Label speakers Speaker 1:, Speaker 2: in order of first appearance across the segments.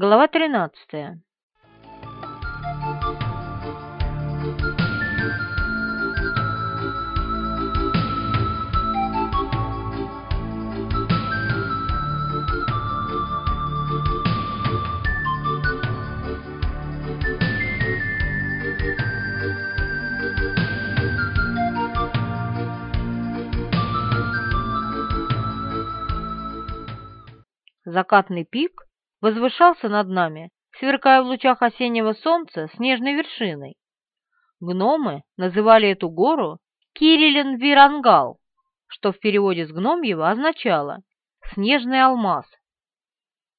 Speaker 1: Глава 13. Закатный пик возвышался над нами, сверкая в лучах осеннего солнца снежной вершиной. Гномы называли эту гору Кирилен-Вирангал, что в переводе с гномьего означало «снежный алмаз».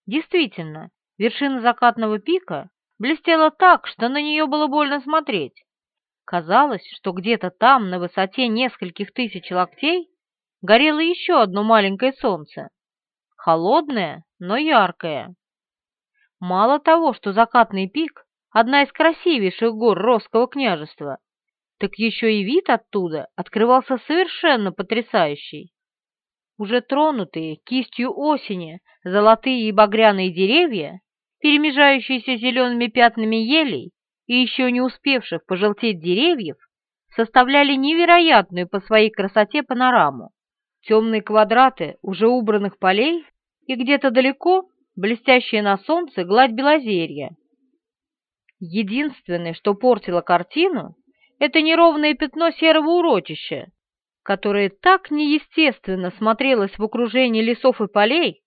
Speaker 1: Действительно, вершина закатного пика блестела так, что на нее было больно смотреть. Казалось, что где-то там, на высоте нескольких тысяч локтей, горело еще одно маленькое солнце холодное, но яркое. Мало того, что закатный пик — одна из красивейших гор Росского княжества, так еще и вид оттуда открывался совершенно потрясающий. Уже тронутые кистью осени золотые и багряные деревья, перемежающиеся зелеными пятнами елей и еще не успевших пожелтеть деревьев, составляли невероятную по своей красоте панораму. Темные квадраты уже убранных полей и где-то далеко блестящая на солнце гладь белозерья. Единственное, что портило картину, это неровное пятно серого урочища, которое так неестественно смотрелось в окружении лесов и полей,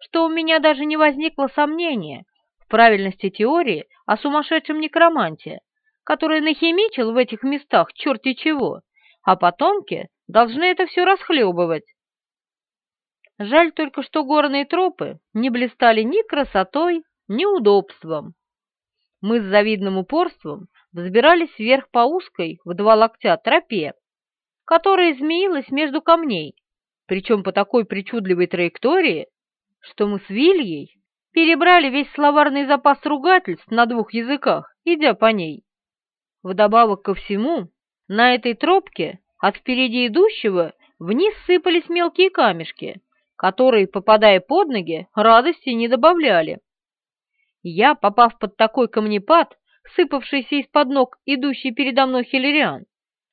Speaker 1: что у меня даже не возникло сомнения в правильности теории о сумасшедшем некроманте, который нахимичил в этих местах черти чего, а потомки должны это все расхлебывать. Жаль только, что горные тропы не блистали ни красотой, ни удобством. Мы с завидным упорством взбирались вверх по узкой в два локтя тропе, которая змеилась между камней, причем по такой причудливой траектории, что мы с Вильей перебрали весь словарный запас ругательств на двух языках, идя по ней. Вдобавок ко всему, на этой тропке от впереди идущего вниз сыпались мелкие камешки, которые, попадая под ноги, радости не добавляли. Я, попав под такой камнепад, сыпавшийся из-под ног идущий передо мной хиллериан,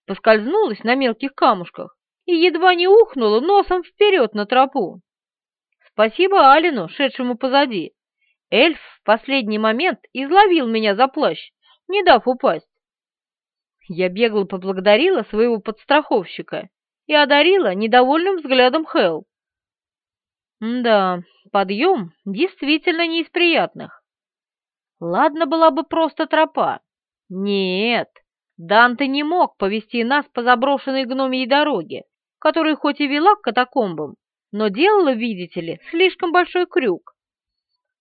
Speaker 1: поскользнулась на мелких камушках и едва не ухнула носом вперед на тропу. Спасибо Алину, шедшему позади. Эльф в последний момент изловил меня за плащ, не дав упасть. Я бегло поблагодарила своего подстраховщика и одарила недовольным взглядом Хелл. Да, подъем действительно не из приятных. Ладно была бы просто тропа. Нет, Данте не мог повести нас по заброшенной гномьей дороге, которая хоть и вела к катакомбам, но делала, видите ли, слишком большой крюк.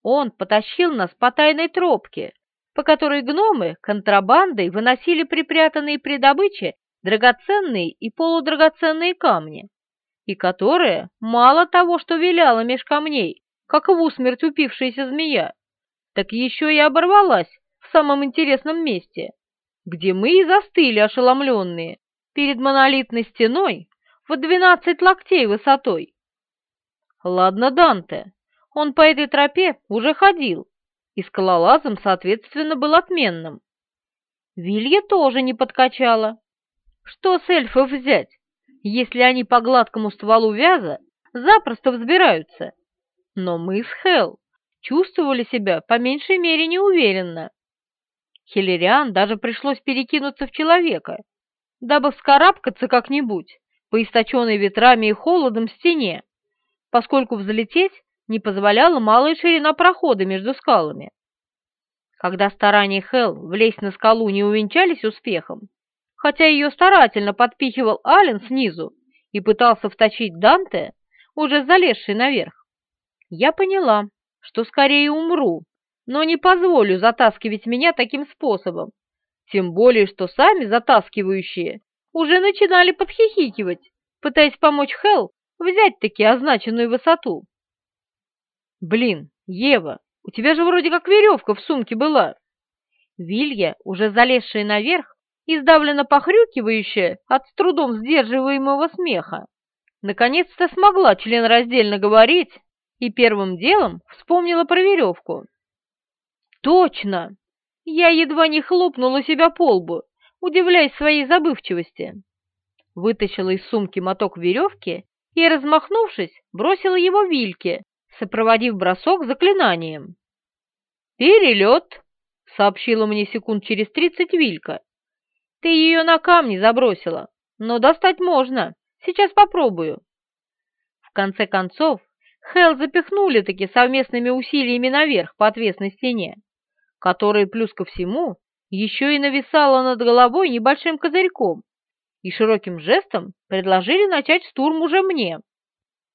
Speaker 1: Он потащил нас по тайной тропке, по которой гномы контрабандой выносили припрятанные при добыче драгоценные и полудрагоценные камни и которая мало того, что виляла меж камней, как в усмерть упившаяся змея, так еще и оборвалась в самом интересном месте, где мы и застыли ошеломленные перед монолитной стеной в двенадцать локтей высотой. Ладно, Данте, он по этой тропе уже ходил, и скалолазом, соответственно, был отменным. Вилья тоже не подкачала. Что с эльфов взять? Если они по гладкому стволу вяза запросто взбираются. Но мы с Хел чувствовали себя по меньшей мере неуверенно. Хиллериан даже пришлось перекинуться в человека, дабы вскарабкаться как-нибудь по источенной ветрами и холодом стене, поскольку взлететь не позволяла малая ширина прохода между скалами. Когда старания Хел влезть на скалу не увенчались успехом, хотя ее старательно подпихивал Ален снизу и пытался вточить Данте, уже залезший наверх. Я поняла, что скорее умру, но не позволю затаскивать меня таким способом, тем более, что сами затаскивающие уже начинали подхихикивать, пытаясь помочь Хелл взять-таки означенную высоту. «Блин, Ева, у тебя же вроде как веревка в сумке была!» Вилья, уже залезшая наверх, издавленно похрюкивающая от с трудом сдерживаемого смеха, наконец-то смогла членраздельно говорить и первым делом вспомнила про веревку. Точно! Я едва не хлопнула себя по лбу, удивляясь своей забывчивости. Вытащила из сумки моток веревки и, размахнувшись, бросила его Вильке, сопроводив бросок заклинанием. «Перелет!» — сообщила мне секунд через тридцать Вилька. «Ты ее на камни забросила, но достать можно. Сейчас попробую». В конце концов, Хелл запихнули-таки совместными усилиями наверх по отвесной стене, которая, плюс ко всему, еще и нависала над головой небольшим козырьком, и широким жестом предложили начать штурм уже мне.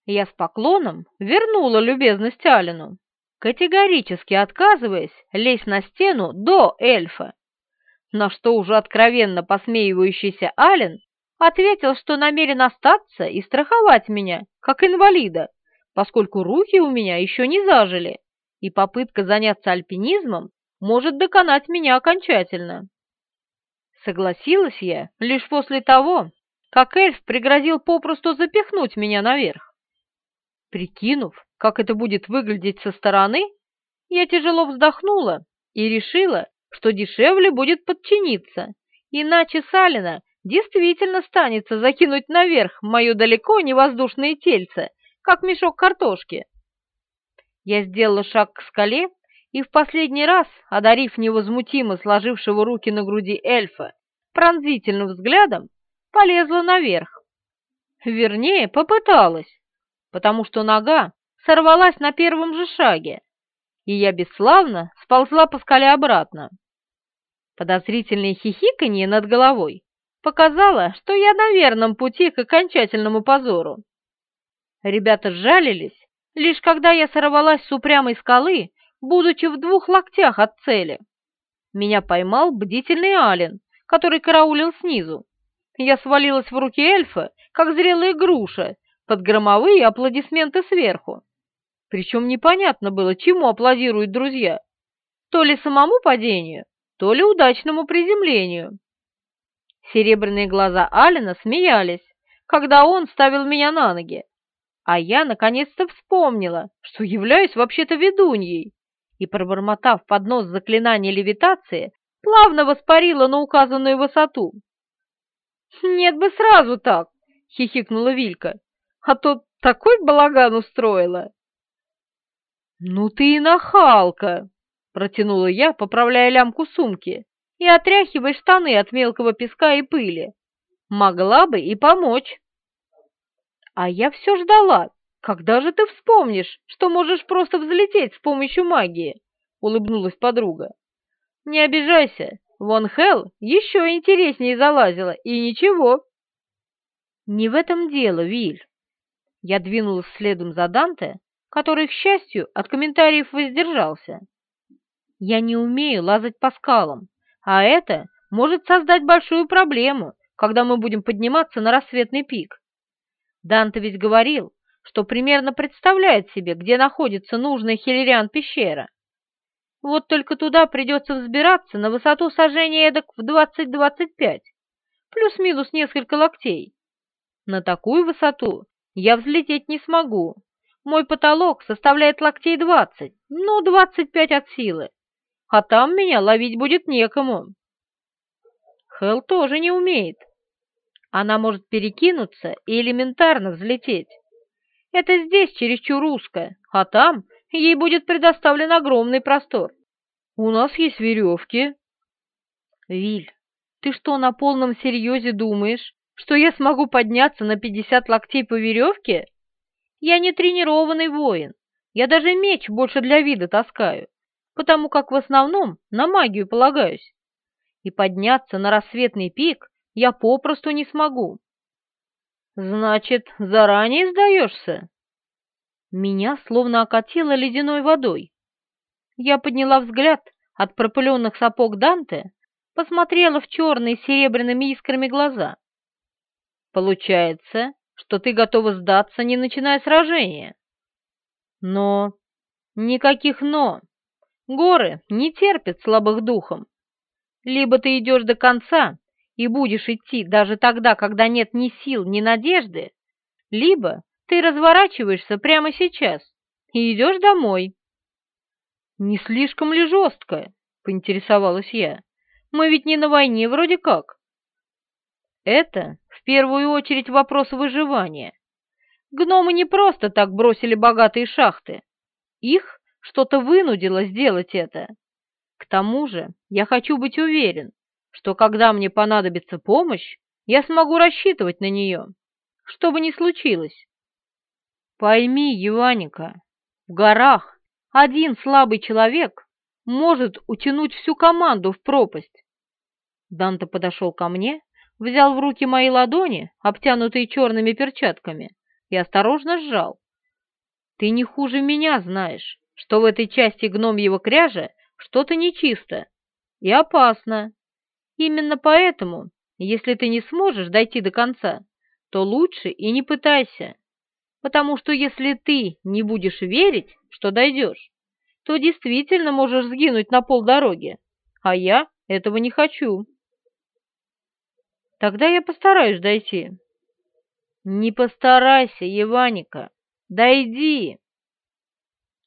Speaker 1: Я с поклоном вернула любезность Алину, категорически отказываясь лезть на стену до эльфа, на что уже откровенно посмеивающийся Ален ответил, что намерен остаться и страховать меня, как инвалида, поскольку руки у меня еще не зажили, и попытка заняться альпинизмом может доконать меня окончательно. Согласилась я лишь после того, как эльф пригрозил попросту запихнуть меня наверх. Прикинув, как это будет выглядеть со стороны, я тяжело вздохнула и решила, что дешевле будет подчиниться, иначе Салина действительно станется закинуть наверх мое далеко не воздушное тельце как мешок картошки. Я сделала шаг к скале и в последний раз, одарив невозмутимо сложившего руки на груди эльфа пронзительным взглядом, полезла наверх. Вернее, попыталась, потому что нога сорвалась на первом же шаге, и я бесславно сползла по скале обратно. Подозрительное хихиканье над головой показало, что я на верном пути к окончательному позору. Ребята сжалились, лишь когда я сорвалась с упрямой скалы, будучи в двух локтях от цели. Меня поймал бдительный Ален, который караулил снизу. Я свалилась в руки эльфа, как зрелая груша, под громовые аплодисменты сверху. Причем непонятно было, чему аплодируют друзья. То ли самому падению, то ли удачному приземлению. Серебряные глаза Алина смеялись, когда он ставил меня на ноги, а я наконец-то вспомнила, что являюсь вообще-то ведуньей, и, пробормотав под нос заклинание левитации, плавно воспарила на указанную высоту. «Нет бы сразу так!» — хихикнула Вилька. «А то такой балаган устроила!» «Ну ты и нахалка!» — протянула я, поправляя лямку сумки и отряхивая штаны от мелкого песка и пыли. «Могла бы и помочь!» А я все ждала. Когда же ты вспомнишь, что можешь просто взлететь с помощью магии? Улыбнулась подруга. Не обижайся, вон Хел еще интереснее залазила, и ничего. Не в этом дело, Виль. Я двинулась следом за Данте, который, к счастью, от комментариев воздержался. Я не умею лазать по скалам, а это может создать большую проблему, когда мы будем подниматься на рассветный пик. Данте ведь говорил, что примерно представляет себе, где находится нужная Хиллериан пещера. Вот только туда придется взбираться на высоту сожжения эдак в 20-25, плюс-минус несколько локтей. На такую высоту я взлететь не смогу. Мой потолок составляет локтей 20, ну, 25 от силы. А там меня ловить будет некому. Хелл тоже не умеет. Она может перекинуться и элементарно взлететь. Это здесь чересчур узко, а там ей будет предоставлен огромный простор. У нас есть веревки. Виль, ты что, на полном серьезе думаешь, что я смогу подняться на пятьдесят локтей по веревке? Я не тренированный воин, я даже меч больше для вида таскаю, потому как в основном на магию полагаюсь. И подняться на рассветный пик я попросту не смогу. Значит, заранее сдаешься? Меня словно окатило ледяной водой. Я подняла взгляд от пропыленных сапог Данте, посмотрела в черные с серебряными искрами глаза. Получается, что ты готова сдаться, не начиная сражения. Но... Никаких «но». Горы не терпят слабых духом. Либо ты идешь до конца и будешь идти даже тогда, когда нет ни сил, ни надежды, либо ты разворачиваешься прямо сейчас и идешь домой. «Не слишком ли жестко?» — поинтересовалась я. «Мы ведь не на войне вроде как». Это в первую очередь вопрос выживания. Гномы не просто так бросили богатые шахты. Их что-то вынудило сделать это. К тому же я хочу быть уверен, что когда мне понадобится помощь, я смогу рассчитывать на нее, что бы ни случилось. Пойми, Еваника, в горах один слабый человек может утянуть всю команду в пропасть. Данте подошел ко мне, взял в руки мои ладони, обтянутые черными перчатками, и осторожно сжал. Ты не хуже меня знаешь, что в этой части гномьего кряжа что-то нечисто и опасно. Именно поэтому, если ты не сможешь дойти до конца, то лучше и не пытайся, потому что если ты не будешь верить, что дойдешь, то действительно можешь сгинуть на полдороги, а я этого не хочу. Тогда я постараюсь дойти. Не постарайся, Еваника, дойди.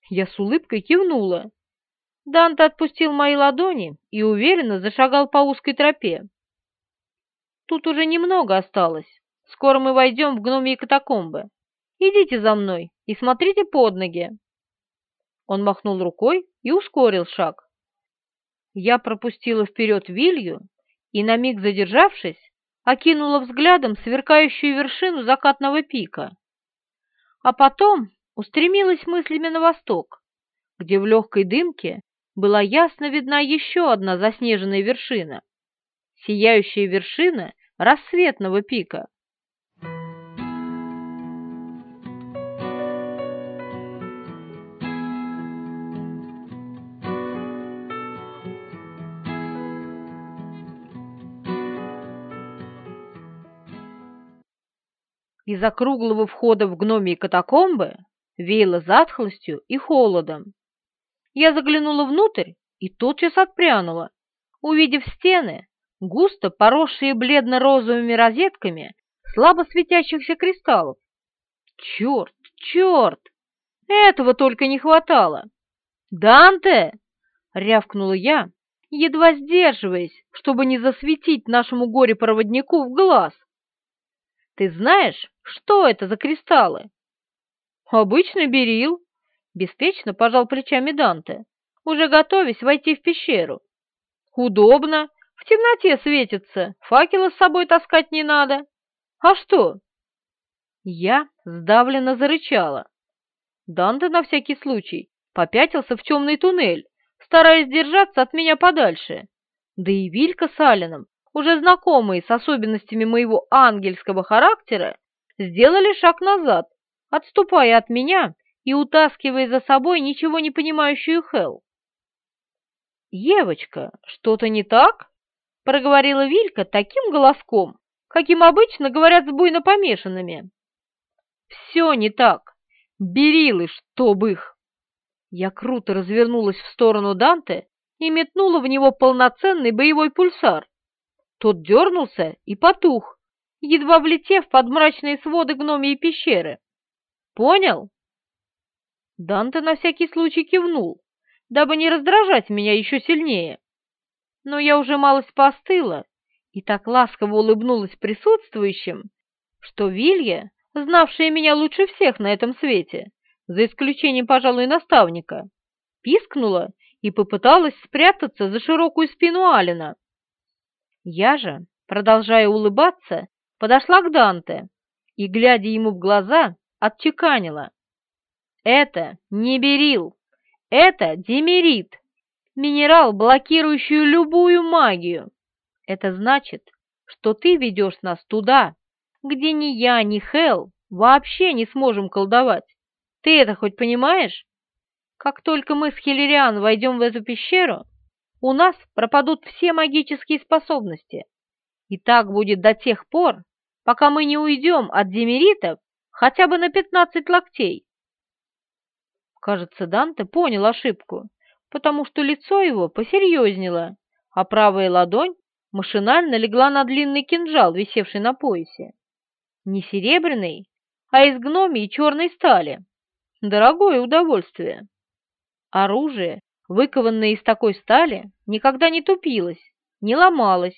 Speaker 1: Я с улыбкой кивнула. Данте отпустил мои ладони и уверенно зашагал по узкой тропе. Тут уже немного осталось. Скоро мы войдем в гномьи катакомбы. Идите за мной и смотрите под ноги. Он махнул рукой и ускорил шаг. Я пропустила вперед Вилью и, на миг задержавшись, окинула взглядом сверкающую вершину закатного пика. А потом устремилась мыслями на восток, где в легкой дымке была ясно видна еще одна заснеженная вершина, сияющая вершина рассветного пика. Из округлого входа в гномии катакомбы веяло затхлостью и холодом. Я заглянула внутрь и тотчас отпрянула, увидев стены, густо поросшие бледно-розовыми розетками слабо светящихся кристаллов. Черт, черт! Этого только не хватало! «Данте!» — рявкнула я, едва сдерживаясь, чтобы не засветить нашему горе-проводнику в глаз. «Ты знаешь, что это за кристаллы?» «Обычный берил», — беспечно пожал плечами Данте, уже готовясь войти в пещеру. «Удобно, в темноте светится, факела с собой таскать не надо. А что?» Я сдавленно зарычала. Данте на всякий случай попятился в темный туннель, стараясь держаться от меня подальше. Да и Вилька с Алином, уже знакомые с особенностями моего ангельского характера, сделали шаг назад, отступая от меня и утаскивая за собой ничего не понимающую Хел. «Евочка, что-то не так?» — проговорила Вилька таким голоском, каким обычно говорят с буйно помешанными. «Все не так. Берилы, чтоб их!» Я круто развернулась в сторону Данте и метнула в него полноценный боевой пульсар. Тот дернулся и потух, едва влетев под мрачные своды гномии пещеры. Понял? Данте на всякий случай кивнул, дабы не раздражать меня еще сильнее. Но я уже малость постыла и так ласково улыбнулась присутствующим, что Вилья, знавшая меня лучше всех на этом свете, за исключением, пожалуй, наставника, пискнула и попыталась спрятаться за широкую спину Алина. Я же, продолжая улыбаться, подошла к Данте и, глядя ему в глаза, отчеканила. «Это не берил, это демерит, минерал, блокирующий любую магию. Это значит, что ты ведешь нас туда, где ни я, ни Хел вообще не сможем колдовать. Ты это хоть понимаешь? Как только мы с Хиллериан войдем в эту пещеру, у нас пропадут все магические способности. И так будет до тех пор, пока мы не уйдем от демеритов хотя бы на пятнадцать локтей. Кажется, Данте понял ошибку, потому что лицо его посерьезнело, а правая ладонь машинально легла на длинный кинжал, висевший на поясе. Не серебряный, а из гномии черной стали. Дорогое удовольствие. Оружие выкованная из такой стали, никогда не тупилась, не ломалась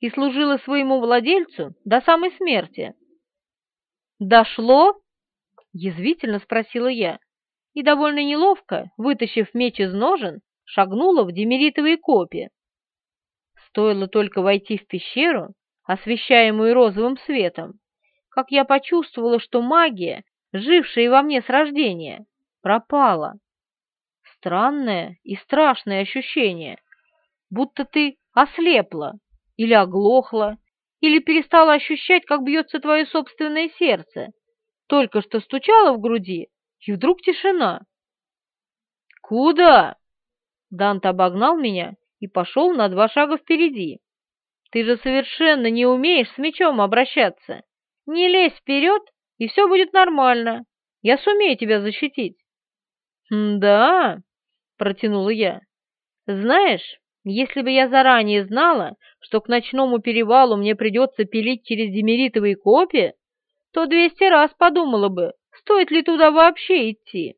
Speaker 1: и служила своему владельцу до самой смерти. «Дошло?» — язвительно спросила я, и довольно неловко, вытащив меч из ножен, шагнула в демеритовые копи. Стоило только войти в пещеру, освещаемую розовым светом, как я почувствовала, что магия, жившая во мне с рождения, пропала. Странное и страшное ощущение, будто ты ослепла или оглохла, или перестала ощущать, как бьется твое собственное сердце, только что стучало в груди, и вдруг тишина. «Куда?» Данте обогнал меня и пошел на два шага впереди. «Ты же совершенно не умеешь с мечом обращаться. Не лезь вперед, и все будет нормально. Я сумею тебя защитить». «Да?» — протянула я. «Знаешь, если бы я заранее знала, что к ночному перевалу мне придется пилить через демеритовые копии, то двести раз подумала бы, стоит ли туда вообще идти.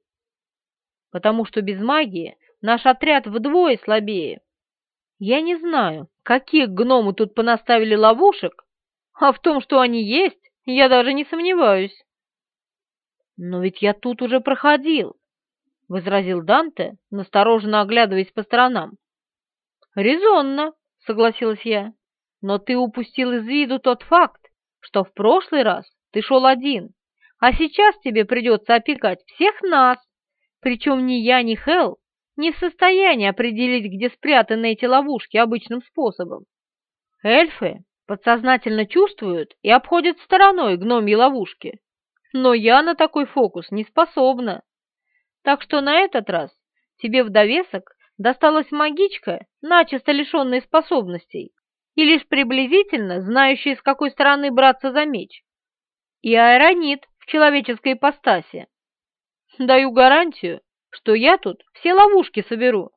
Speaker 1: Потому что без магии наш отряд вдвое слабее. Я не знаю, каких гномы тут понаставили ловушек, а в том, что они есть, я даже не сомневаюсь. Но ведь я тут уже проходил, — возразил Данте, настороженно оглядываясь по сторонам. «Резонно», — согласилась я, — «но ты упустил из виду тот факт, что в прошлый раз ты шел один, а сейчас тебе придется опекать всех нас, причем ни я, ни Хелл не в состоянии определить, где спрятаны эти ловушки обычным способом. Эльфы подсознательно чувствуют и обходят стороной гномьи ловушки, но я на такой фокус не способна. Так что на этот раз тебе в довесок досталась магичка, начисто лишенная способностей, и лишь приблизительно знающая, с какой стороны браться за меч, и аэронит в человеческой ипостаси. Даю гарантию, что я тут все ловушки соберу.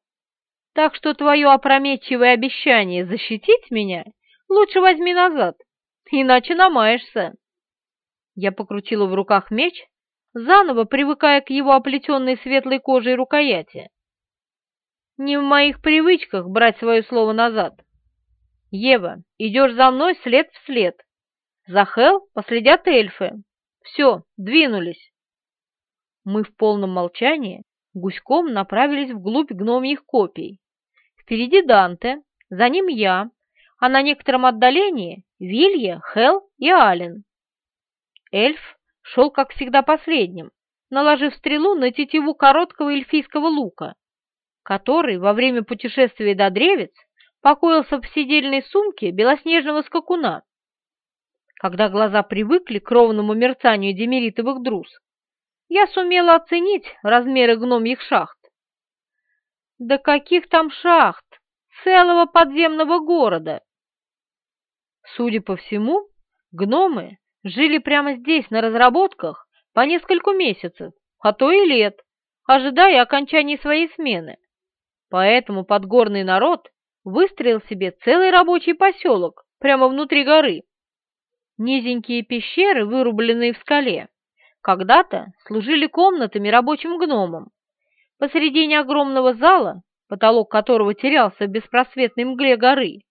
Speaker 1: Так что твое опрометчивое обещание защитить меня лучше возьми назад, иначе намаешься. Я покрутила в руках меч, заново привыкая к его оплетенной светлой кожей рукояти. Не в моих привычках брать свое слово назад. Ева, идешь за мной след в след. За Хел последят эльфы. Все, двинулись. Мы в полном молчании гуськом направились вглубь гномьих копий. Впереди Данте, за ним я, а на некотором отдалении Вилья, Хел и Ален. Эльф шел, как всегда, последним, наложив стрелу на тетиву короткого эльфийского лука, который во время путешествия до древец покоился в сидельной сумке белоснежного скакуна. Когда глаза привыкли к ровному мерцанию демеритовых друз, я сумела оценить размеры гномьих шахт. Да каких там шахт? Целого подземного города! Судя по всему, гномы жили прямо здесь, на разработках, по несколько месяцев, а то и лет, ожидая окончания своей смены. Поэтому подгорный народ выстроил себе целый рабочий поселок прямо внутри горы. Низенькие пещеры, вырубленные в скале, когда-то служили комнатами рабочим гномам. Посередине огромного зала, потолок которого терялся в беспросветной мгле горы,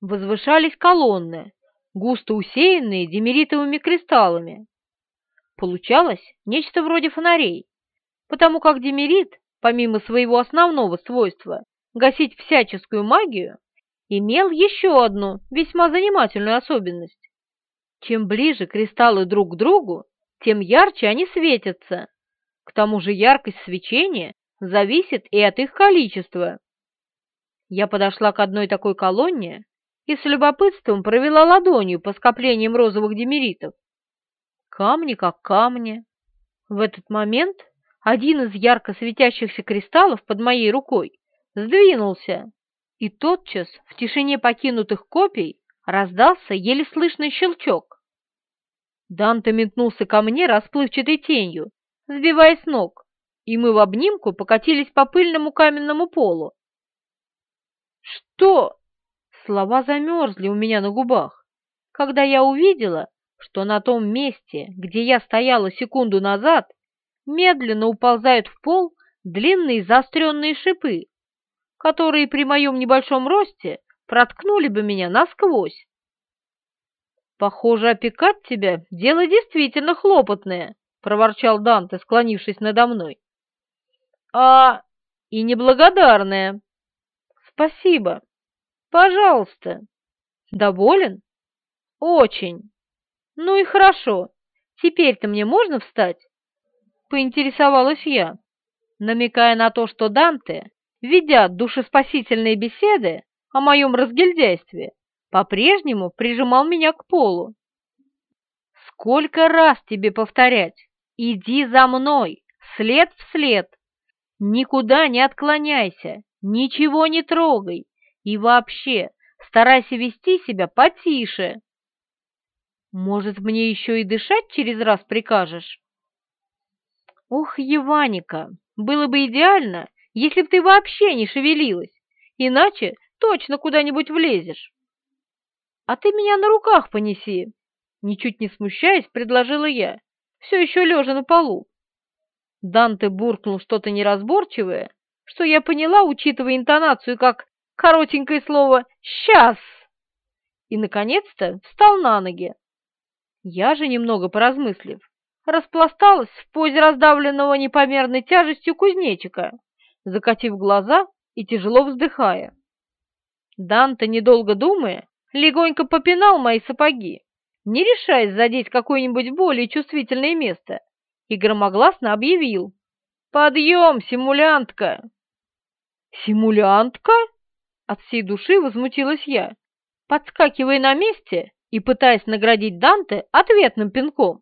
Speaker 1: возвышались колонны, густо усеянные демеритовыми кристаллами. Получалось нечто вроде фонарей, потому как демерит помимо своего основного свойства гасить всяческую магию, имел еще одну весьма занимательную особенность. Чем ближе кристаллы друг к другу, тем ярче они светятся. К тому же яркость свечения зависит и от их количества. Я подошла к одной такой колонне и с любопытством провела ладонью по скоплениям розовых демеритов. Камни как камни. В этот момент один из ярко светящихся кристаллов под моей рукой сдвинулся, и тотчас в тишине покинутых копий раздался еле слышный щелчок. Данте метнулся ко мне расплывчатой тенью, сбивая с ног, и мы в обнимку покатились по пыльному каменному полу. «Что?» Слова замерзли у меня на губах, когда я увидела, что на том месте, где я стояла секунду назад, медленно уползают в пол длинные заостренные шипы, которые при моем небольшом росте проткнули бы меня насквозь. «Похоже, опекать тебя — дело действительно хлопотное», — проворчал Данте, склонившись надо мной. «А и неблагодарное». «Спасибо. Пожалуйста». «Доволен?» «Очень. Ну и хорошо. Теперь-то мне можно встать?» Поинтересовалась я, намекая на то, что Данте, ведя душеспасительные беседы о моем разгильдяйстве, по-прежнему прижимал меня к полу. «Сколько раз тебе повторять? Иди за мной, след в след. Никуда не отклоняйся, ничего не трогай и вообще старайся вести себя потише». «Может, мне еще и дышать через раз прикажешь?» «Ух, Еваника, было бы идеально, если б ты вообще не шевелилась, иначе точно куда-нибудь влезешь» а ты меня на руках понеси!» Ничуть не смущаясь, предложила я, все еще лежа на полу. Данте буркнул что-то неразборчивое, что я поняла, учитывая интонацию, как коротенькое слово «сейчас». И, наконец-то, встал на ноги. Я же, немного поразмыслив, распласталась в позе раздавленного непомерной тяжестью кузнечика, закатив глаза и тяжело вздыхая. Данте, недолго думая, легонько попинал мои сапоги, не решаясь задеть какое-нибудь более чувствительное место, и громогласно объявил «Подъем, симулянтка!» «Симулянтка?» От всей души возмутилась я, подскакивая на месте и пытаясь наградить Данте ответным пинком.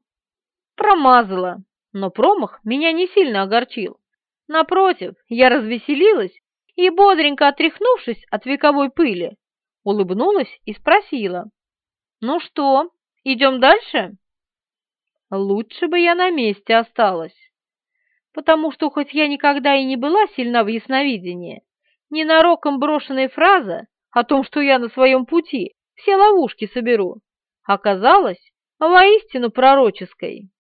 Speaker 1: Промазала, но промах меня не сильно огорчил. Напротив, я развеселилась и, бодренько отряхнувшись от вековой пыли, улыбнулась и спросила. «Ну что, идем дальше?» Лучше бы я на месте осталась, потому что хоть я никогда и не была сильна в ясновидении, ненароком брошенная фраза о том, что я на своем пути все ловушки соберу, оказалась воистину пророческой.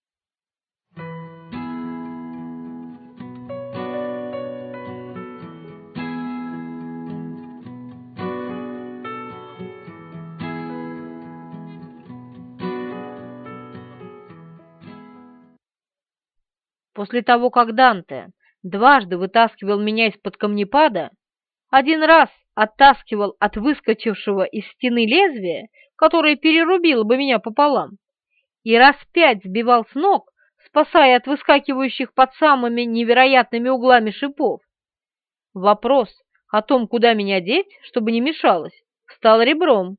Speaker 1: После того, как Данте дважды вытаскивал меня из-под камнепада, один раз оттаскивал от выскочившего из стены лезвия, которое перерубило бы меня пополам, и раз пять сбивал с ног, спасая от выскакивающих под самыми невероятными углами шипов. Вопрос о том, куда меня деть, чтобы не мешалось, стал ребром.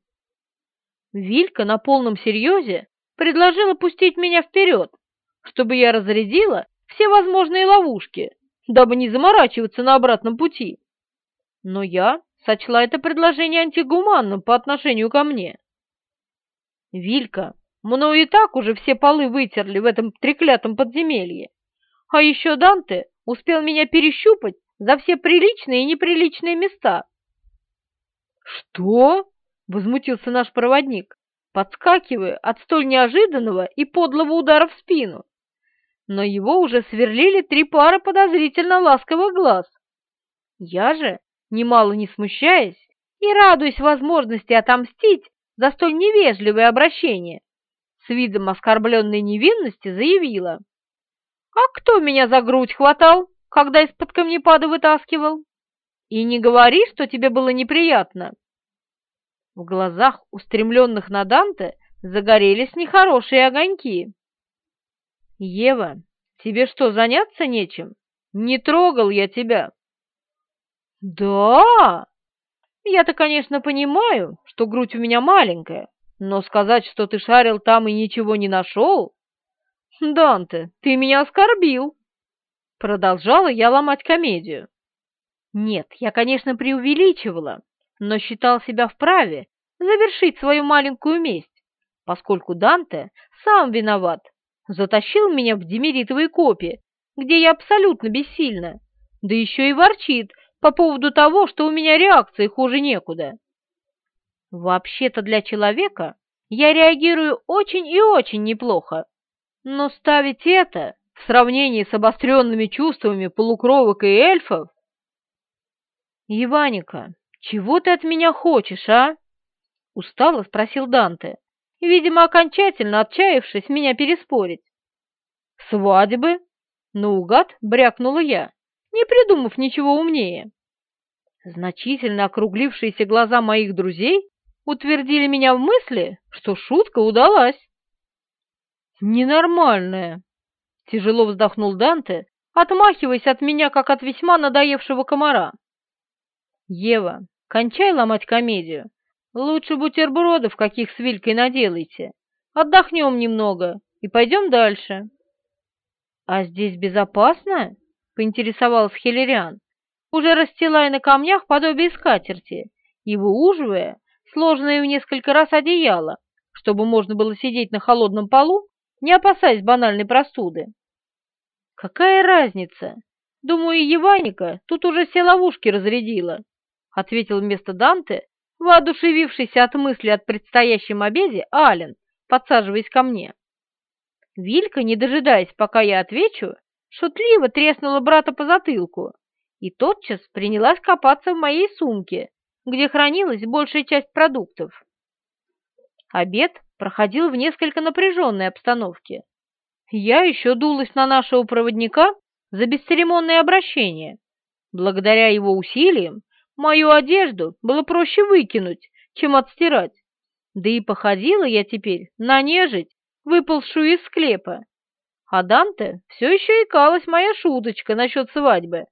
Speaker 1: Вилька на полном серьезе предложила пустить меня вперед, чтобы я разрядила все возможные ловушки, дабы не заморачиваться на обратном пути. Но я сочла это предложение антигуманным по отношению ко мне. Вилька, мною и так уже все полы вытерли в этом треклятом подземелье. А еще Данте успел меня перещупать за все приличные и неприличные места. «Что?» — возмутился наш проводник, подскакивая от столь неожиданного и подлого удара в спину но его уже сверлили три пары подозрительно ласковых глаз. Я же, немало не смущаясь и радуясь возможности отомстить за столь невежливое обращение, с видом оскорбленной невинности заявила. «А кто меня за грудь хватал, когда из-под камнепада вытаскивал? И не говори, что тебе было неприятно». В глазах, устремленных на Данте, загорелись нехорошие огоньки. «Ева, тебе что, заняться нечем? Не трогал я тебя». «Да? Я-то, конечно, понимаю, что грудь у меня маленькая, но сказать, что ты шарил там и ничего не нашел? Данте, ты меня оскорбил!» Продолжала я ломать комедию. Нет, я, конечно, преувеличивала, но считал себя вправе завершить свою маленькую месть, поскольку Данте сам виноват затащил меня в демеритовые копи, где я абсолютно бессильна, да еще и ворчит по поводу того, что у меня реакции хуже некуда. Вообще-то для человека я реагирую очень и очень неплохо, но ставить это в сравнении с обостренными чувствами полукровок и эльфов «Иваника, чего ты от меня хочешь, а?» — устало спросил Данте, видимо, окончательно отчаявшись меня переспорить. «Свадьбы?» — наугад брякнула я, не придумав ничего умнее. Значительно округлившиеся глаза моих друзей утвердили меня в мысли, что шутка удалась. «Ненормальная!» — тяжело вздохнул Данте, отмахиваясь от меня, как от весьма надоевшего комара. «Ева, кончай ломать комедию. Лучше бутербродов каких с Вилькой наделайте. Отдохнем немного и пойдем дальше». «А здесь безопасно?» — поинтересовался Хиллериан, уже расстилая на камнях подобие скатерти и выуживая сложенное в несколько раз одеяло, чтобы можно было сидеть на холодном полу, не опасаясь банальной простуды. «Какая разница? Думаю, Еваника тут уже все ловушки разрядила», — ответил вместо Данте, воодушевившийся от мысли о предстоящем обеде, Ален, подсаживаясь ко мне. Вилька, не дожидаясь, пока я отвечу, шутливо треснула брата по затылку и тотчас принялась копаться в моей сумке, где хранилась большая часть продуктов. Обед проходил в несколько напряженной обстановке. Я еще дулась на нашего проводника за бесцеремонное обращение. Благодаря его усилиям мою одежду было проще выкинуть, чем отстирать. Да и походила я теперь на нежить, выползшую из склепа. А Данте все еще икалась моя шуточка насчет свадьбы,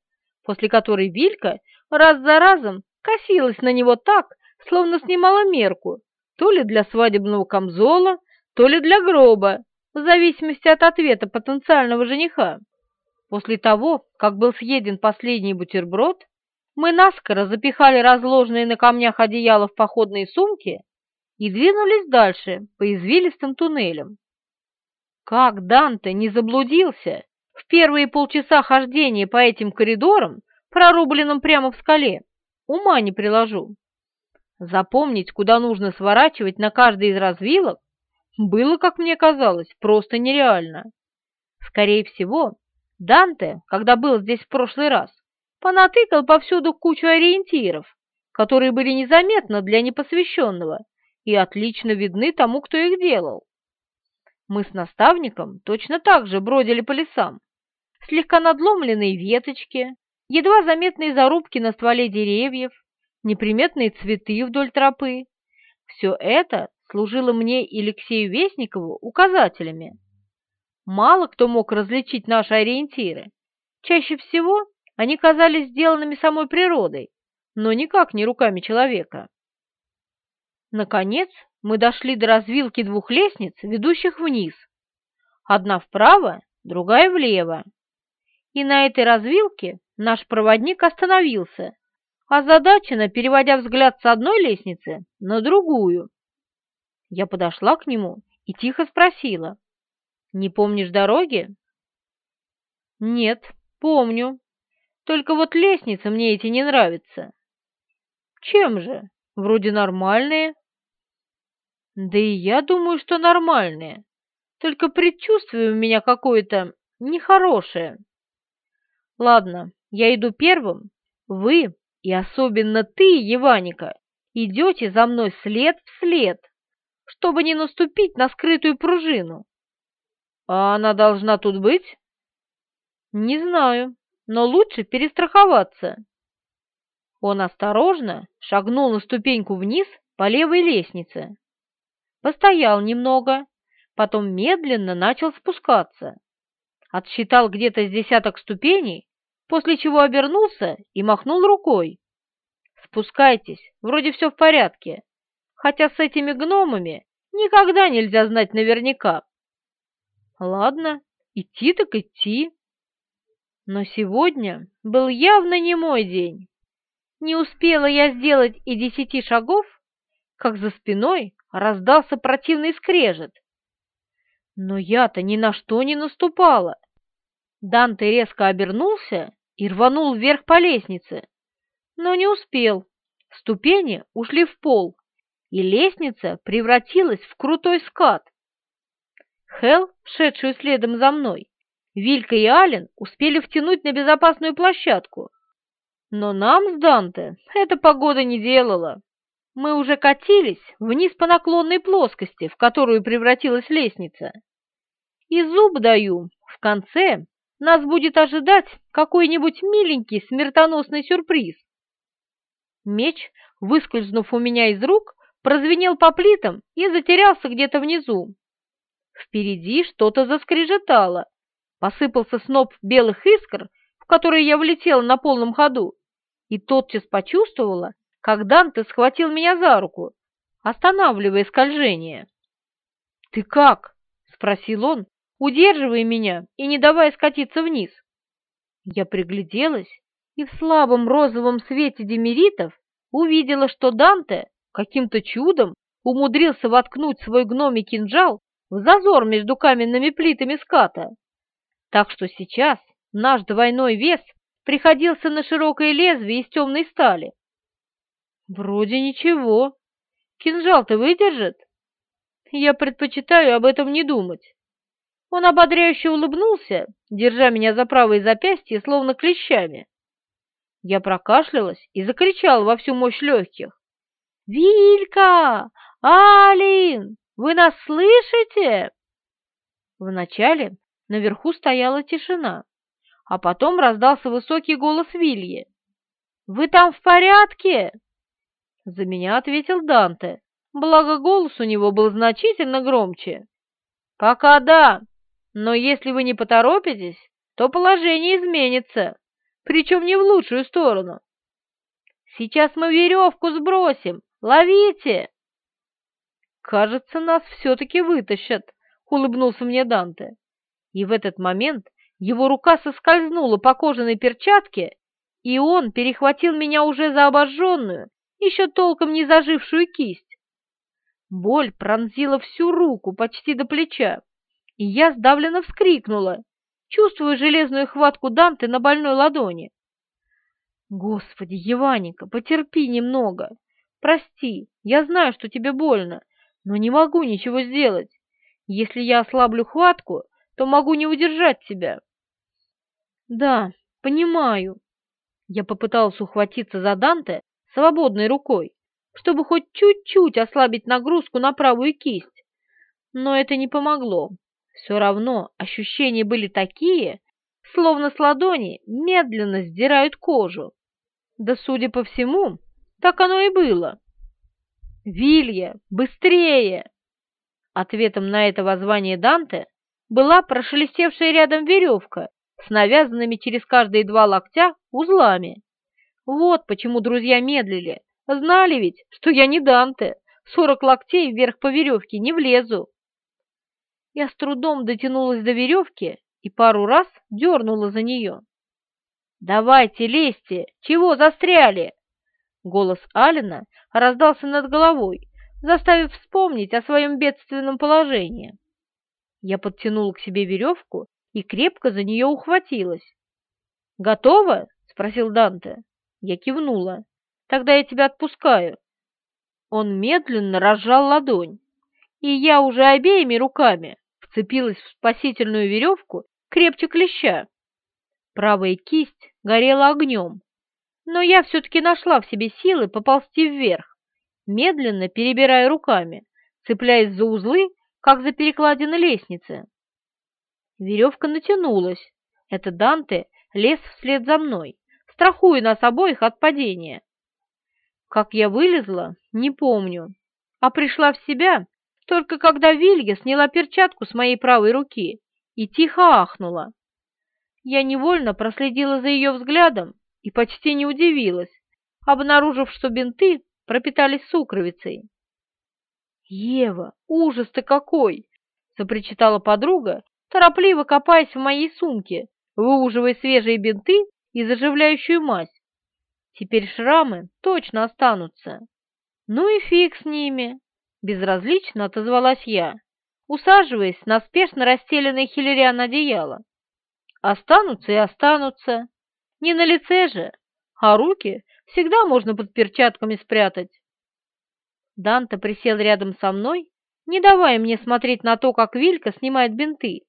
Speaker 1: после которой Вилька раз за разом косилась на него так, словно снимала мерку, то ли для свадебного камзола, то ли для гроба, в зависимости от ответа потенциального жениха. После того, как был съеден последний бутерброд, мы наскоро запихали разложенные на камнях одеяла в походные сумки и двинулись дальше по извилистым туннелям. Как Данте не заблудился в первые полчаса хождения по этим коридорам, прорубленным прямо в скале, ума не приложу. Запомнить, куда нужно сворачивать на каждой из развилок, было, как мне казалось, просто нереально. Скорее всего, Данте, когда был здесь в прошлый раз, понатыкал повсюду кучу ориентиров, которые были незаметны для непосвященного и отлично видны тому, кто их делал. Мы с наставником точно так же бродили по лесам. Слегка надломленные веточки, едва заметные зарубки на стволе деревьев, неприметные цветы вдоль тропы. Все это служило мне и Алексею Вестникову указателями. Мало кто мог различить наши ориентиры. Чаще всего они казались сделанными самой природой, но никак не руками человека. Наконец мы дошли до развилки двух лестниц, ведущих вниз. Одна вправо, другая влево. И на этой развилке наш проводник остановился, озадаченно переводя взгляд с одной лестницы на другую. Я подошла к нему и тихо спросила. «Не помнишь дороги?» «Нет, помню. Только вот лестницы мне эти не нравятся». «Чем же? Вроде нормальные». «Да и я думаю, что нормальные. Только предчувствие у меня какое-то нехорошее». «Ладно, я иду первым. Вы, и особенно ты, Еваника, идете за мной след в след, чтобы не наступить на скрытую пружину. А она должна тут быть? Не знаю, но лучше перестраховаться. Он осторожно шагнул на ступеньку вниз по левой лестнице. Постоял немного, потом медленно начал спускаться. Отсчитал где-то с десяток ступеней после чего обернулся и махнул рукой. «Спускайтесь, вроде все в порядке, хотя с этими гномами никогда нельзя знать наверняка». «Ладно, идти так идти». Но сегодня был явно не мой день. Не успела я сделать и десяти шагов, как за спиной раздался противный скрежет. Но я-то ни на что не наступала. Данте резко обернулся и рванул вверх по лестнице, но не успел. Ступени ушли в пол, и лестница превратилась в крутой скат. Хел, шедшую следом за мной, Вилька и Ален успели втянуть на безопасную площадку. Но нам с Данте эта погода не делала. Мы уже катились вниз по наклонной плоскости, в которую превратилась лестница. И зуб даю, в конце нас будет ожидать какой-нибудь миленький смертоносный сюрприз. Меч, выскользнув у меня из рук, прозвенел по плитам и затерялся где-то внизу. Впереди что-то заскрежетало. Посыпался сноп белых искр, в которые я влетела на полном ходу, и тотчас почувствовала, как Данте схватил меня за руку, останавливая скольжение. «Ты как?» — спросил он, удерживая меня и не давая скатиться вниз. Я пригляделась и в слабом розовом свете демеритов увидела, что Данте каким-то чудом умудрился воткнуть свой гномий кинжал в зазор между каменными плитами ската. Так что сейчас наш двойной вес приходился на широкое лезвие из темной стали. Вроде ничего. Кинжал-то выдержит? Я предпочитаю об этом не думать. Он ободряюще улыбнулся, держа меня за правое запястье, словно клещами. Я прокашлялась и закричала во всю мощь легких. «Вилька! Алин! Вы нас слышите?» Вначале наверху стояла тишина, а потом раздался высокий голос Вильи. «Вы там в порядке?» За меня ответил Данте, благо голос у него был значительно громче. «Пока да, но если вы не поторопитесь, то положение изменится, причем не в лучшую сторону. Сейчас мы веревку сбросим, ловите!» «Кажется, нас все-таки вытащат», — улыбнулся мне Данте. И в этот момент его рука соскользнула по кожаной перчатке, и он перехватил меня уже за обожженную, еще толком не зажившую кисть. Боль пронзила всю руку почти до плеча, и я сдавленно вскрикнула, чувствуя железную хватку Данте на больной ладони. «Господи, Еваника, потерпи немного. Прости, я знаю, что тебе больно, но не могу ничего сделать. Если я ослаблю хватку, то могу не удержать тебя». «Да, понимаю». Я попыталась ухватиться за Данте свободной рукой, чтобы хоть чуть-чуть ослабить нагрузку на правую кисть, но это не помогло. Все равно ощущения были такие, словно с ладони медленно сдирают кожу. Да, судя по всему, так оно и было. «Вилья, быстрее!» Ответом на это воззвание Данте была прошелестевшая рядом веревка с навязанными через каждые два локтя узлами. Вот почему друзья медлили. Знали ведь, что я не Данте, сорок локтей вверх по веревке не влезу. Я с трудом дотянулась до веревки и пару раз дернула за нее. «Давайте, лезьте! Чего застряли?» Голос Алина раздался над головой, заставив вспомнить о своем бедственном положении. Я подтянула к себе веревку и крепко за нее ухватилась. «Готово?» — спросил Данте. Я кивнула. «Тогда я тебя отпускаю». Он медленно разжал ладонь, и я уже обеими руками вцепилась в спасительную веревку крепче клеща. Правая кисть горела огнем, но я все-таки нашла в себе силы поползти вверх, медленно перебирая руками, цепляясь за узлы, как за перекладины лестницы. Веревка натянулась. Это Данте лез вслед за мной, страхуя нас обоих от падения. Как я вылезла, не помню, а пришла в себя только когда Вилья сняла перчатку с моей правой руки и тихо ахнула. Я невольно проследила за ее взглядом и почти не удивилась, обнаружив, что бинты пропитались сукровицей. «Ева, ужас-то какой!» — запричитала подруга, торопливо копаясь в моей сумке, выуживая свежие бинты и заживляющую мазь. Теперь шрамы точно останутся. Ну и фиг с ними. Безразлично отозвалась я, усаживаясь на спешно расстеленное хилериан одеяло. Останутся и останутся. Не на лице же, а руки всегда можно под перчатками спрятать. Данте присел рядом со мной, не давая мне смотреть на то, как Вилька снимает бинты.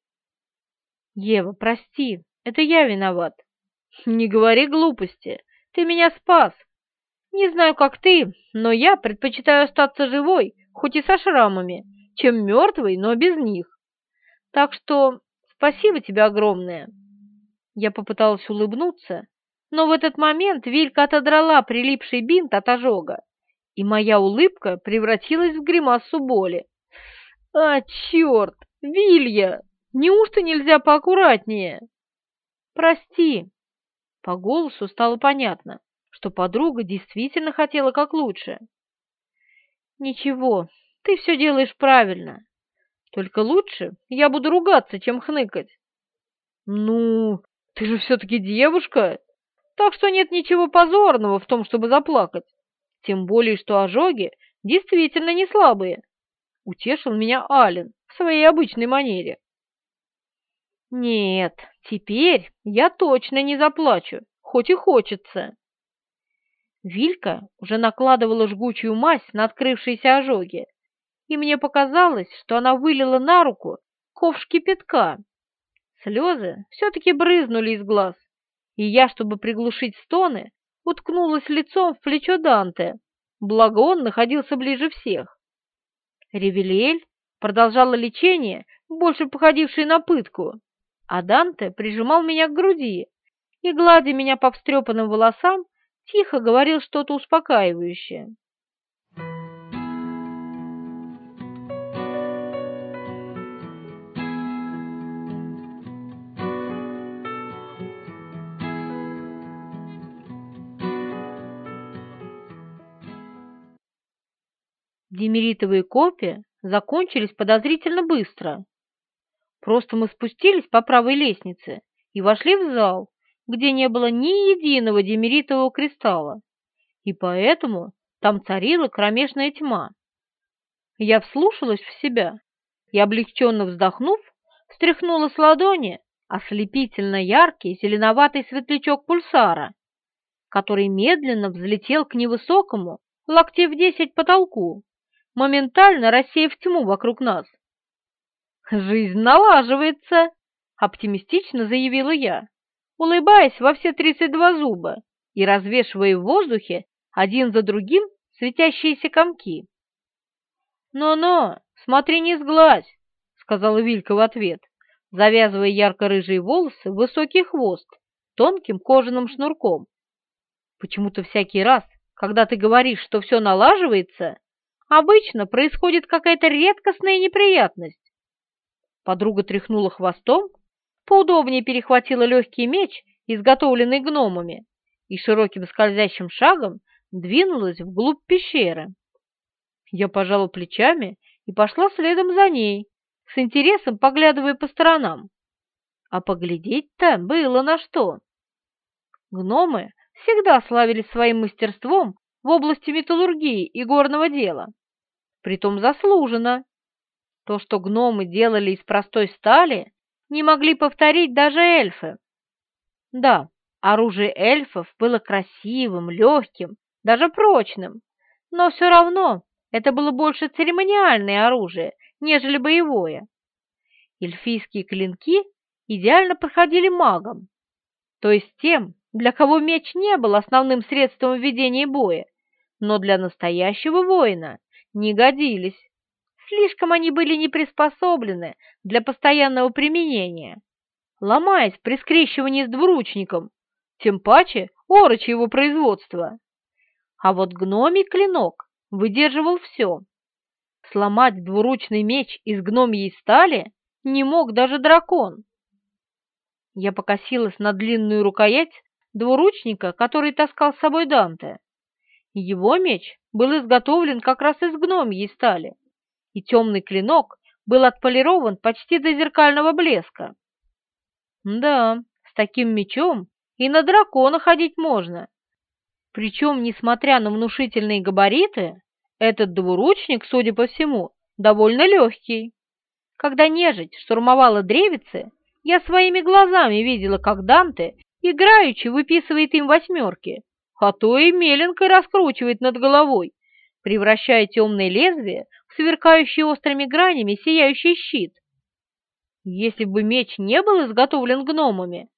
Speaker 1: «Ева, прости, это я виноват». «Не говори глупости. Ты меня спас. Не знаю, как ты, но я предпочитаю остаться живой, хоть и со шрамами, чем мертвой, но без них. Так что спасибо тебе огромное. Я попыталась улыбнуться, но в этот момент Вилька отодрала прилипший бинт от ожога, и моя улыбка превратилась в гримасу боли. «А, черт! Вилья! Неужто нельзя поаккуратнее?» «Прости!» По голосу стало понятно, что подруга действительно хотела как лучше. «Ничего, ты все делаешь правильно. Только лучше я буду ругаться, чем хныкать». «Ну, ты же все-таки девушка, так что нет ничего позорного в том, чтобы заплакать. Тем более, что ожоги действительно не слабые. Утешил меня Ален в своей обычной манере. Нет, теперь я точно не заплачу, хоть и хочется. Вилька уже накладывала жгучую мазь на открывшиеся ожоги, и мне показалось, что она вылила на руку ковш кипятка. Слезы все-таки брызнули из глаз, и я, чтобы приглушить стоны, уткнулась лицом в плечо Данте, благо он находился ближе всех. Ревелиэль продолжала лечение, больше походившее на пытку, а Данте прижимал меня к груди и, гладя меня по встрепанным волосам, тихо говорил что-то успокаивающее. Демеритовые копии закончились подозрительно быстро. Просто мы спустились по правой лестнице и вошли в зал, где не было ни единого демеритового кристалла, и поэтому там царила кромешная тьма. Я вслушалась в себя и, облегченно вздохнув, встряхнула с ладони ослепительно яркий зеленоватый светлячок пульсара, который медленно взлетел к невысокому, локтей в десять потолку, моментально рассеяв тьму вокруг нас. «Жизнь налаживается!» — оптимистично заявила я, улыбаясь во все тридцать два зуба и развешивая в воздухе один за другим светящиеся комки. «Но-но, смотри, не сглазь!» — сказала Вилька в ответ, завязывая ярко-рыжие волосы в высокий хвост тонким кожаным шнурком. «Почему-то всякий раз, когда ты говоришь, что все налаживается, Обычно происходит какая-то редкостная неприятность. Подруга тряхнула хвостом, поудобнее перехватила легкий меч, изготовленный гномами, и широким скользящим шагом двинулась вглубь пещеры. Я пожала плечами и пошла следом за ней, с интересом поглядывая по сторонам. А поглядеть-то было на что. Гномы всегда славились своим мастерством в области металлургии и горного дела притом заслуженно. То, что гномы делали из простой стали, не могли повторить даже эльфы. Да, оружие эльфов было красивым, легким, даже прочным, но все равно это было больше церемониальное оружие, нежели боевое. Эльфийские клинки идеально проходили магам, то есть тем, для кого меч не был основным средством ведения боя, но для настоящего воина не годились. Слишком они были не приспособлены для постоянного применения, ломаясь при скрещивании с двуручником, тем паче орочи его производства. А вот гномий клинок выдерживал все. Сломать двуручный меч из гномьей стали не мог даже дракон. Я покосилась на длинную рукоять двуручника, который таскал с собой Данте. Его меч был изготовлен как раз из гномьей стали, и темный клинок был отполирован почти до зеркального блеска. Да, с таким мечом и на дракона ходить можно. Причем, несмотря на внушительные габариты, этот двуручник, судя по всему, довольно легкий. Когда нежить штурмовала древицы, я своими глазами видела, как Данте играючи выписывает им восьмерки, а то и меленкой раскручивает над головой, превращая темное лезвие сверкающий острыми гранями сияющий щит. Если бы меч не был изготовлен гномами,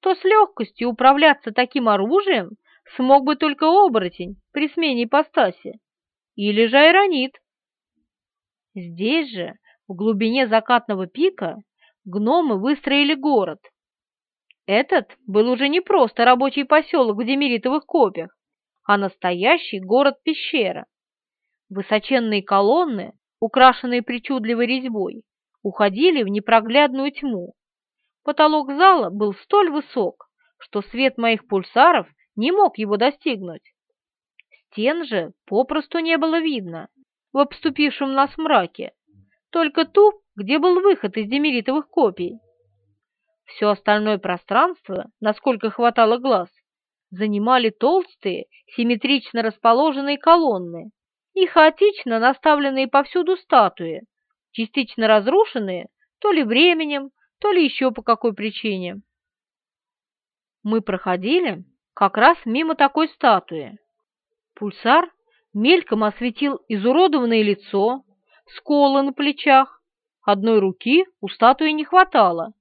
Speaker 1: то с легкостью управляться таким оружием смог бы только оборотень при смене ипостаси, или же айронит. Здесь же, в глубине закатного пика, гномы выстроили город. Этот был уже не просто рабочий поселок в демеритовых копьях, а настоящий город-пещера. Высоченные колонны, украшенные причудливой резьбой, уходили в непроглядную тьму. Потолок зала был столь высок, что свет моих пульсаров не мог его достигнуть. Стен же попросту не было видно в обступившем нас мраке, только ту, где был выход из демеритовых копий. Все остальное пространство, насколько хватало глаз, занимали толстые, симметрично расположенные колонны и хаотично наставленные повсюду статуи, частично разрушенные то ли временем, то ли еще по какой причине. Мы проходили как раз мимо такой статуи. Пульсар мельком осветил изуродованное лицо, сколы на плечах. Одной руки у статуи не хватало,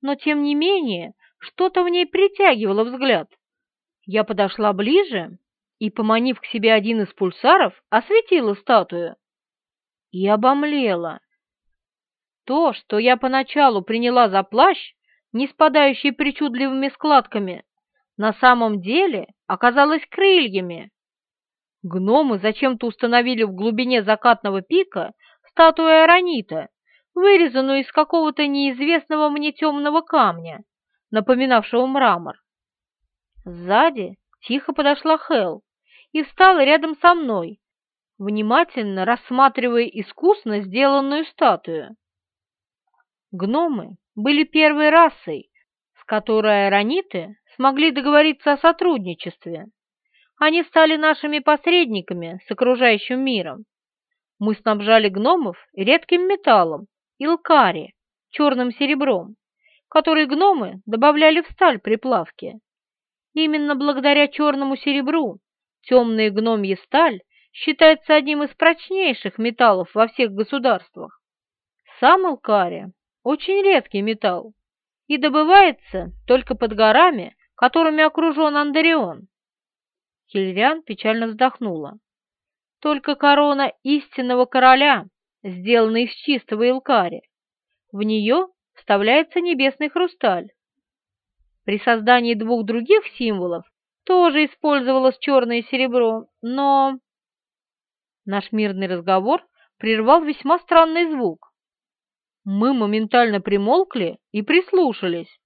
Speaker 1: но тем не менее что-то в ней притягивало взгляд. Я подошла ближе и, поманив к себе один из пульсаров, осветила статую. И обомлела. То, что я поначалу приняла за плащ, не спадающий причудливыми складками, на самом деле оказалось крыльями. Гномы зачем-то установили в глубине закатного пика статую Аронита, вырезанную из какого-то неизвестного мне темного камня, напоминавшего мрамор. Сзади тихо подошла Хел и встала рядом со мной, внимательно рассматривая искусно сделанную статую. Гномы были первой расой, с которой аэрониты смогли договориться о сотрудничестве. Они стали нашими посредниками с окружающим миром. Мы снабжали гномов редким металлом, илкари, черным серебром, который гномы добавляли в сталь при плавке. Именно благодаря черному серебру темная гномья сталь считается одним из прочнейших металлов во всех государствах. Сам илкари очень редкий металл и добывается только под горами, которыми окружен Андарион. Хильриан печально вздохнула. Только корона истинного короля сделана из чистого илкари. В нее вставляется небесный хрусталь. При создании двух других символов тоже использовалось черное серебро, но... Наш мирный разговор прервал весьма странный звук. Мы моментально примолкли и прислушались.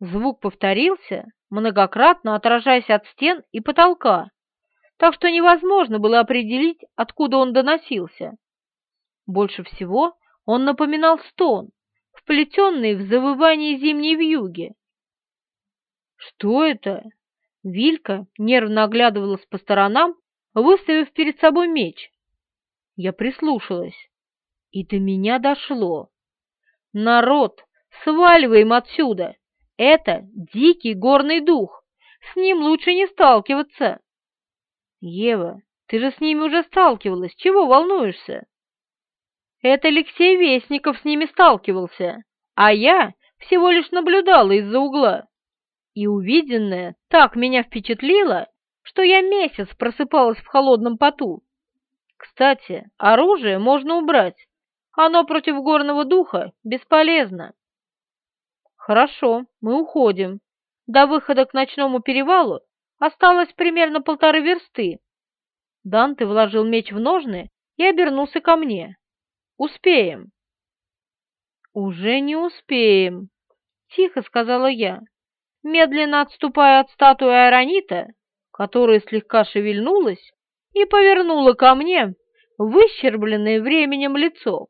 Speaker 1: Звук повторился, многократно отражаясь от стен и потолка, так что невозможно было определить, откуда он доносился. Больше всего он напоминал стон, вплетенный в завывание зимней вьюги. «Что это?» Вилька нервно оглядывалась по сторонам, выставив перед собой меч. Я прислушалась и до меня дошло. Народ, сваливаем отсюда! Это дикий горный дух, с ним лучше не сталкиваться. Ева, ты же с ними уже сталкивалась, чего волнуешься? Это Алексей Вестников с ними сталкивался, а я всего лишь наблюдала из-за угла. И увиденное так меня впечатлило, что я месяц просыпалась в холодном поту. Кстати, оружие можно убрать, оно против горного духа бесполезно. Хорошо, мы уходим. До выхода к ночному перевалу осталось примерно полторы версты. Данте вложил меч в ножны и обернулся ко мне. Успеем. Уже не успеем, тихо сказала я, медленно отступая от статуи Аэронита, которая слегка шевельнулась и повернула ко мне выщербленное временем лицо.